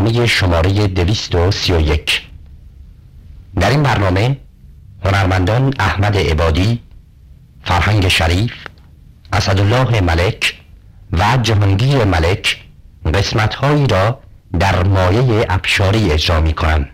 برنامه شماره دویست و سی و یک. در این برنامه هنرمندان احمد عبادی فرهنگ شریف اسدالله ملک و جهانگیر ملک قسمت هایی را در مایه ابشاری اجرا می کنند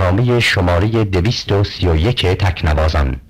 برنامه شماره 231 تکنوازان.